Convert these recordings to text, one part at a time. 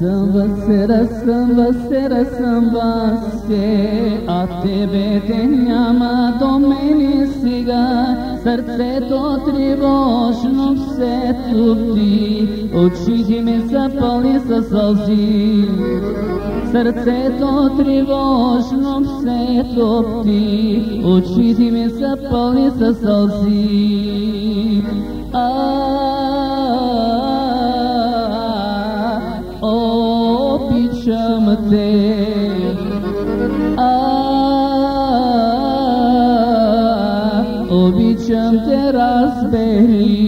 се разсъмва, се разсъмва се, а тебе те няма до мене сега. Сърцето тревожно все тупти, очите ми са пълни със сълзи. Сърцето тревожно все топти, очите ми са пълни със сълзи. Обичам те. Обичам те, разбери.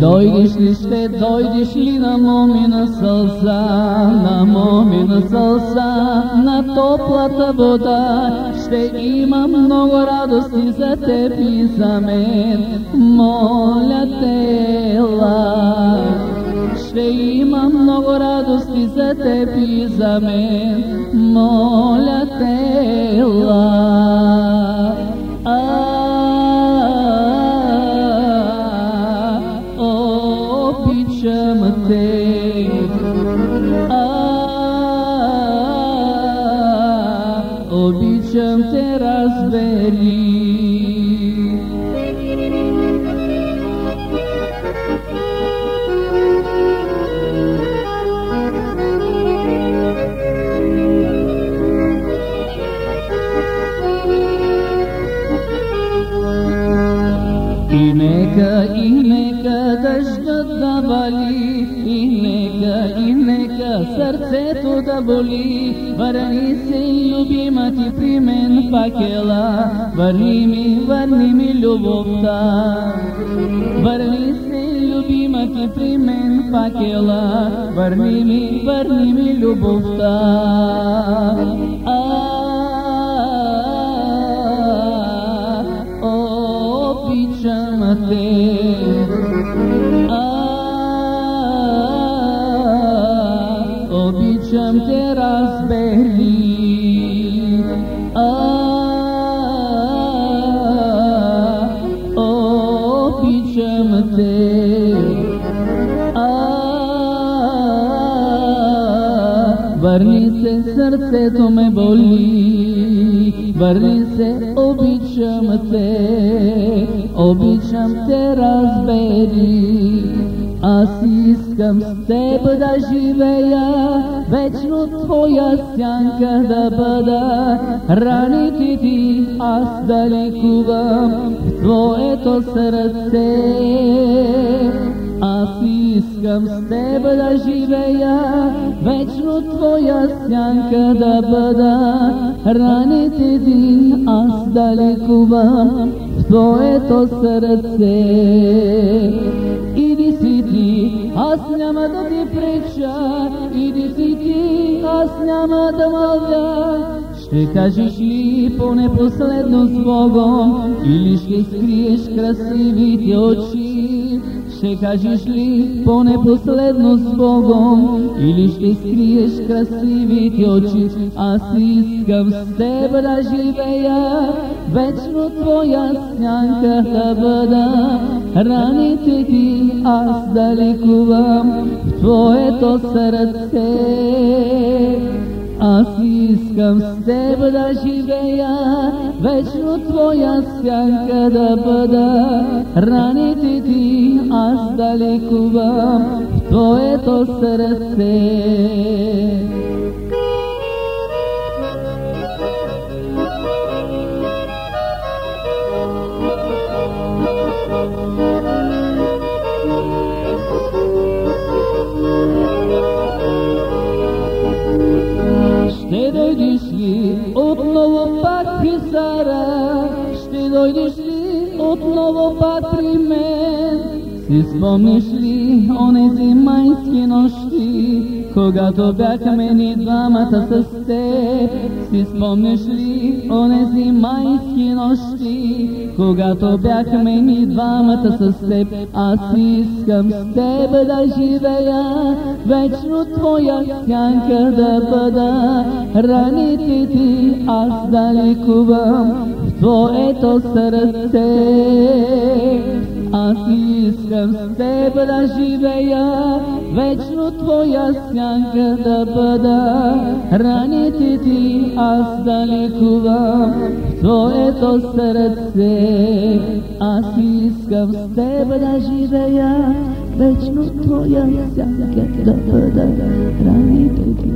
Дойдеш ли, ще дойдеш ли на момина сълза, на момина сълза, на топлата вода, ще има много радости за теб и за мен, моля те. Ще има много радости за теб и за мен, моля те, ела. Обичам те, разбери. И нека дъждът да вали, и нека, и нека сърцето да боли. Върни се, любима ти при мен факела, върни ми, върни ми любовта. Върни се, любима ти при мен факела, върни ми, върни ми любовта. Обичам те, разбери. обичам те. Върни се, сърцето ме боли, върни се, обичам те, обичам те, разбери. Аз искам с теб да живея, вечно твоя сянка да бъда. Раните ти аз да лекувам в твоето сърце. Аз искам с теб да живея, вечно твоя сянка да бъда. Раните ти аз да лекувам в твоето сърце. Иди си аз няма да ти преча, иди си ти, аз няма да мълвя. Ще кажеш ли поне последно с Богом, или ще скриеш красивите очи? Ще кажеш ли поне последно с Богом, или ще скриеш красивите очи? Аз искам с теб да живея, вечно твоя сянка да бъда. Раните ти аз да лекувам в твоето сърце. Аз искам с теб да живея, вечно твоя сянка да бъда. Раните ти аз да лекувам в твоето сърце. Отново пак при Сара? Ще дойдеш ли отново пак при мен? Си спомниш ли онези майски нощи, когато бяхме ни двамата с теб. Си спомняш ли онези когато бяхме ни двамата с теб. Аз искам с теб да живея, вечно твоя сянка да бъда. Раните ти аз да лекувам в твоето сърце. Аз искам с теб да живея, вечно твоя сянка да бъда. Раните ти аз да лекувам в твоето сърце. Аз искам с теб да живея, вечно твоя сянка да бъда. Раните ти